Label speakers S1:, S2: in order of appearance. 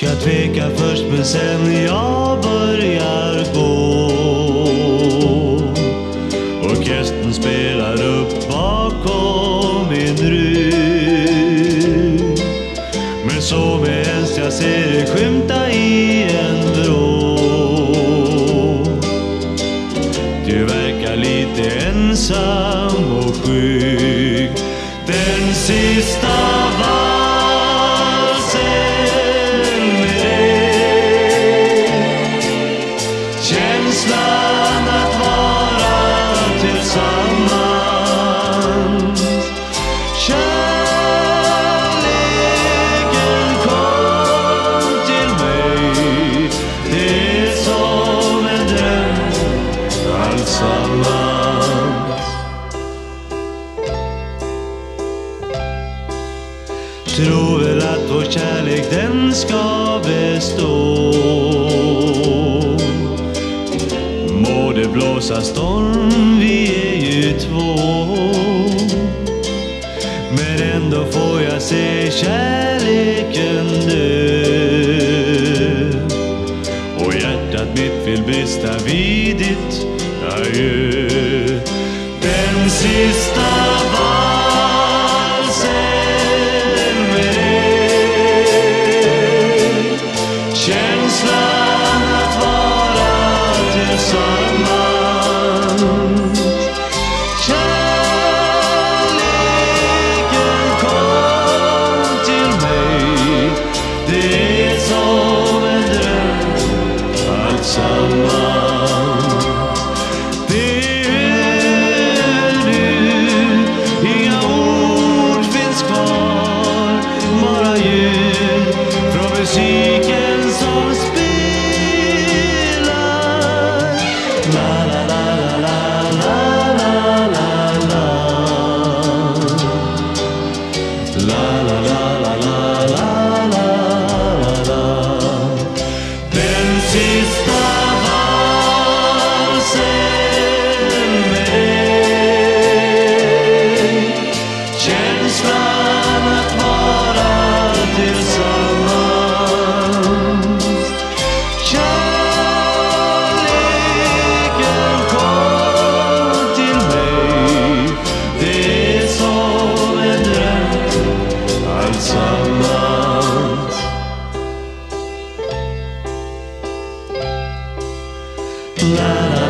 S1: Jag tvekar först men sen jag börjar gå. Orkestern spelar upp bakom min rygg. Men så medan jag ser det skymta i en vrå. Du verkar lite ensam och skygg Känslan att vara tillsammans Kärleken kom till mig Det är som en dröm alltsammans Tror väl att vår kärlek den ska bestå. Det blåsa storm, vi är ju två. Men ändå får jag se kärleken dö. Och hjärtat mitt vill brista vid ditt adjö. Den sista känslan att vara tillsammans. Kärleken kom till mig, det är som en dröm alltsammans. La, la.